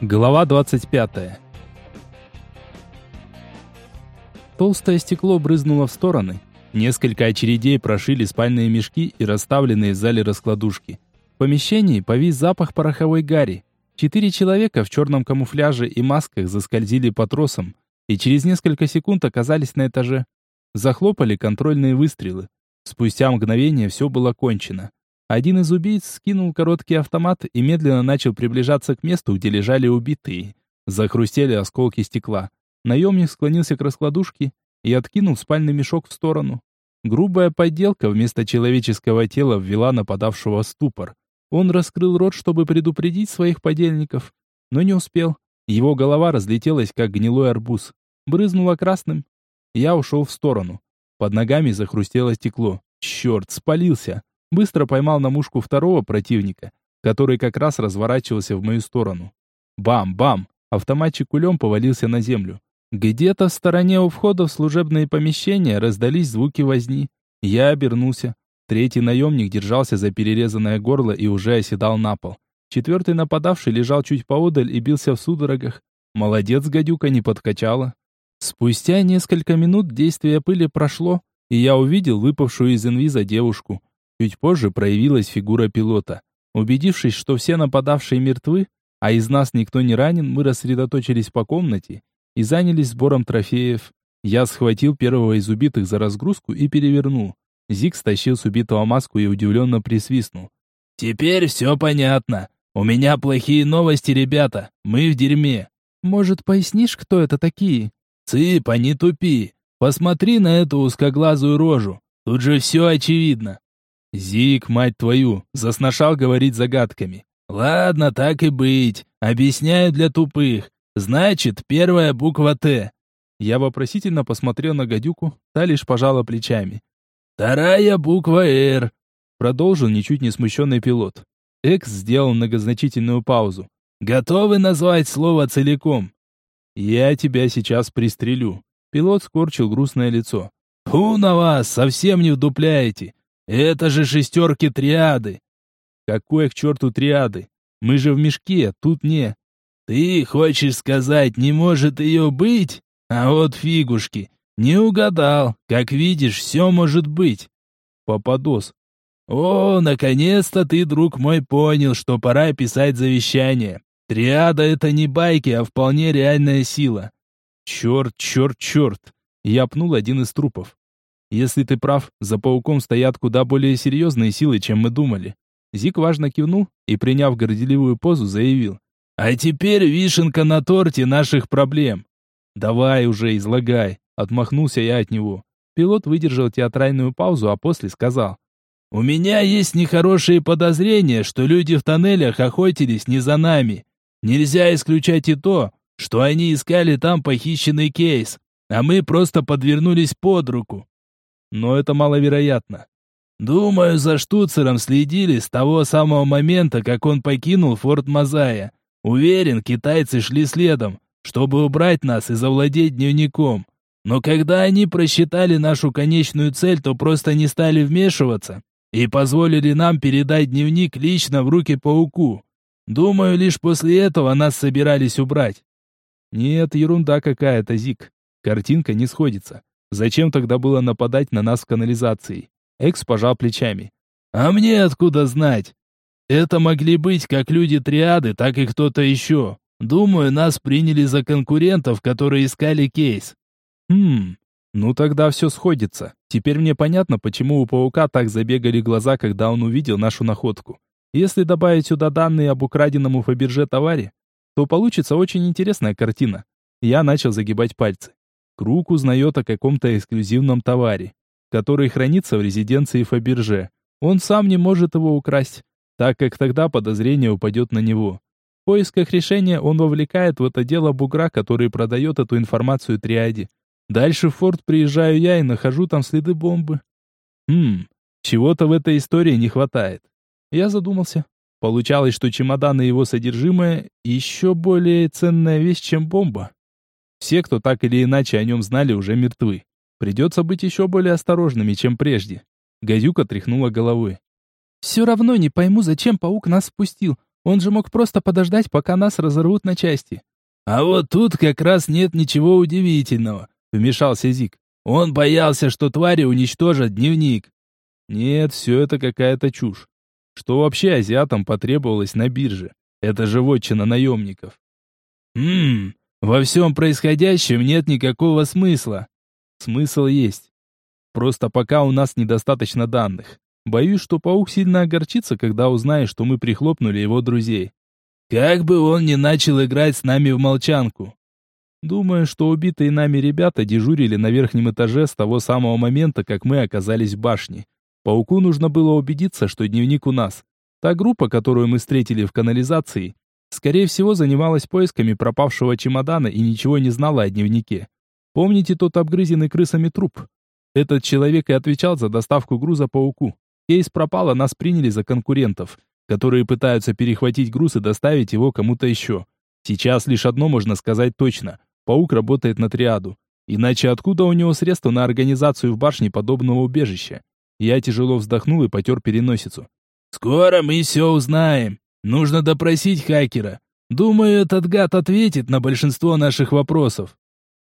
Глава 25. Толстое стекло брызнуло в стороны. Несколько очередей прошили спальные мешки и расставленные в зале раскладушки. В помещении повис запах пороховой гари. Четыре человека в черном камуфляже и масках заскользили по тросам и через несколько секунд оказались на этаже. Захлопали контрольные выстрелы. Спустя мгновение все было кончено. Один из убийц скинул короткий автомат и медленно начал приближаться к месту, где лежали убитые. Захрустели осколки стекла. Наемник склонился к раскладушке и откинул спальный мешок в сторону. Грубая подделка вместо человеческого тела ввела нападавшего в ступор. Он раскрыл рот, чтобы предупредить своих подельников, но не успел. Его голова разлетелась, как гнилой арбуз. Брызнула красным. Я ушел в сторону. Под ногами захрустело стекло. Черт, спалился быстро поймал на мушку второго противника, который как раз разворачивался в мою сторону. Бам-бам! Автоматчик кулем повалился на землю. Где-то в стороне у входа в служебные помещения раздались звуки возни. Я обернулся. Третий наемник держался за перерезанное горло и уже оседал на пол. Четвертый нападавший лежал чуть поодаль и бился в судорогах. Молодец, гадюка, не подкачала. Спустя несколько минут действие пыли прошло, и я увидел выпавшую из инвиза девушку. Чуть позже проявилась фигура пилота. Убедившись, что все нападавшие мертвы, а из нас никто не ранен, мы рассредоточились по комнате и занялись сбором трофеев. Я схватил первого из убитых за разгрузку и перевернул. Зиг стащил с убитого маску и удивленно присвистнул. «Теперь все понятно. У меня плохие новости, ребята. Мы в дерьме». «Может, пояснишь, кто это такие?» «Цыпа, не тупи. Посмотри на эту узкоглазую рожу. Тут же все очевидно. Зик, мать твою, засношал говорить загадками. Ладно, так и быть. Объясняю для тупых. Значит, первая буква Т. Я вопросительно посмотрел на гадюку, та лишь пожала плечами. Вторая буква Р. Продолжил ничуть не смущенный пилот. Экс сделал многозначительную паузу. Готовы назвать слово целиком? Я тебя сейчас пристрелю. Пилот скорчил грустное лицо. Фу на вас, совсем не вдупляете. Это же шестерки триады. Какое к черту триады? Мы же в мешке, тут не. Ты хочешь сказать, не может ее быть? А вот фигушки. Не угадал. Как видишь, все может быть. Попадос. О, наконец-то ты, друг мой, понял, что пора писать завещание. Триада — это не байки, а вполне реальная сила. Черт, черт, черт. Я пнул один из трупов. Если ты прав, за пауком стоят куда более серьезные силы, чем мы думали. Зик важно кивнул и, приняв горделивую позу, заявил. А теперь вишенка на торте наших проблем. Давай уже, излагай. Отмахнулся я от него. Пилот выдержал театральную паузу, а после сказал. У меня есть нехорошие подозрения, что люди в тоннелях охотились не за нами. Нельзя исключать и то, что они искали там похищенный кейс, а мы просто подвернулись под руку но это маловероятно. Думаю, за штуцером следили с того самого момента, как он покинул форт Мазая. Уверен, китайцы шли следом, чтобы убрать нас и завладеть дневником. Но когда они просчитали нашу конечную цель, то просто не стали вмешиваться и позволили нам передать дневник лично в руки пауку. Думаю, лишь после этого нас собирались убрать. Нет, ерунда какая-то, Зик. Картинка не сходится. Зачем тогда было нападать на нас в канализации? Экс пожал плечами. А мне откуда знать? Это могли быть как люди триады, так и кто-то еще. Думаю, нас приняли за конкурентов, которые искали кейс. Хм, ну тогда все сходится. Теперь мне понятно, почему у паука так забегали глаза, когда он увидел нашу находку. Если добавить сюда данные об украденном у Фаберже товаре, то получится очень интересная картина. Я начал загибать пальцы. Круг узнает о каком-то эксклюзивном товаре, который хранится в резиденции Фаберже. Он сам не может его украсть, так как тогда подозрение упадет на него. В поисках решения он вовлекает в это дело бугра, который продает эту информацию триаде. Дальше в форт приезжаю я и нахожу там следы бомбы. Хм, чего-то в этой истории не хватает. Я задумался. Получалось, что чемодан и его содержимое еще более ценная вещь, чем бомба. Все, кто так или иначе о нем знали, уже мертвы. Придется быть еще более осторожными, чем прежде. Газюка тряхнула головой. «Все равно не пойму, зачем паук нас спустил. Он же мог просто подождать, пока нас разорвут на части. А вот тут как раз нет ничего удивительного, вмешался Зик. Он боялся, что твари уничтожат дневник. Нет, все это какая-то чушь. Что вообще азиатам потребовалось на бирже? Это же вотчина наемников. Хм, во всем происходящем нет никакого смысла. Смысл есть. Просто пока у нас недостаточно данных. Боюсь, что паук сильно огорчится, когда узнает, что мы прихлопнули его друзей. Как бы он ни начал играть с нами в молчанку. Думаю, что убитые нами ребята дежурили на верхнем этаже с того самого момента, как мы оказались в башне. Пауку нужно было убедиться, что дневник у нас. Та группа, которую мы встретили в канализации, скорее всего, занималась поисками пропавшего чемодана и ничего не знала о дневнике. Помните тот обгрызенный крысами труп? Этот человек и отвечал за доставку груза пауку. Кейс пропал, а нас приняли за конкурентов, которые пытаются перехватить груз и доставить его кому-то еще. Сейчас лишь одно можно сказать точно. Паук работает на триаду. Иначе откуда у него средства на организацию в башне подобного убежища? Я тяжело вздохнул и потер переносицу. «Скоро мы все узнаем. Нужно допросить хакера. Думаю, этот гад ответит на большинство наших вопросов».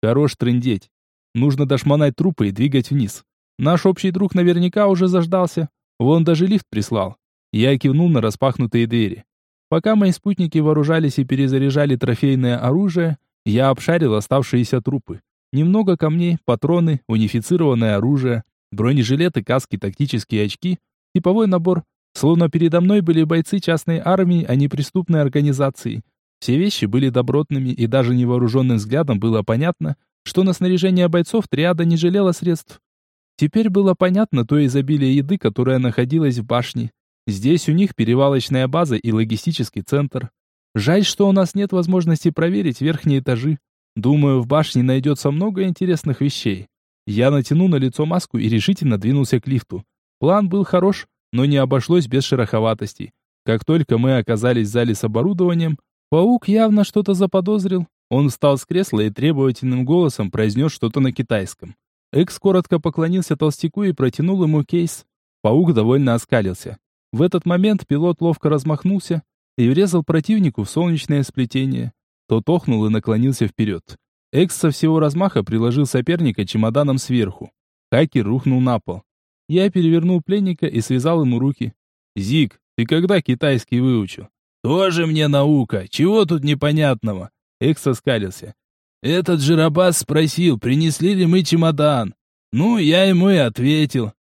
Хорош трындеть. Нужно дошмонать трупы и двигать вниз. Наш общий друг наверняка уже заждался. Вон даже лифт прислал. Я кивнул на распахнутые двери. Пока мои спутники вооружались и перезаряжали трофейное оружие, я обшарил оставшиеся трупы. Немного камней, патроны, унифицированное оружие, Бронежилеты, каски, тактические очки, типовой набор. Словно передо мной были бойцы частной армии, а не преступной организации. Все вещи были добротными, и даже невооруженным взглядом было понятно, что на снаряжение бойцов триада не жалела средств. Теперь было понятно то изобилие еды, которое находилось в башне. Здесь у них перевалочная база и логистический центр. Жаль, что у нас нет возможности проверить верхние этажи. Думаю, в башне найдется много интересных вещей. Я натянул на лицо маску и решительно двинулся к лифту. План был хорош, но не обошлось без шероховатостей. Как только мы оказались в зале с оборудованием, паук явно что-то заподозрил. Он встал с кресла и требовательным голосом произнес что-то на китайском. Экс коротко поклонился толстяку и протянул ему кейс. Паук довольно оскалился. В этот момент пилот ловко размахнулся и врезал противнику в солнечное сплетение. Тот охнул и наклонился вперед. Экс со всего размаха приложил соперника чемоданом сверху. Хакер рухнул на пол. Я перевернул пленника и связал ему руки. «Зик, ты когда китайский выучил?» «Тоже мне наука. Чего тут непонятного?» Экс оскалился. «Этот жиробас спросил, принесли ли мы чемодан. Ну, я ему и ответил.